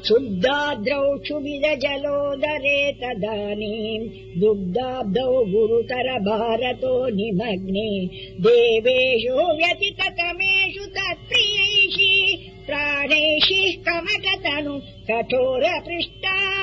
क्षुब्दाद्रौ क्षुविद जलोदरे तदानीम् दुग्धाब्दौ गुरुतर भारतो निमग्ने। देवेषु व्यतिततमेषु तत्प्रियैषि प्राणैषिः कमकतनु कठोर पृष्टा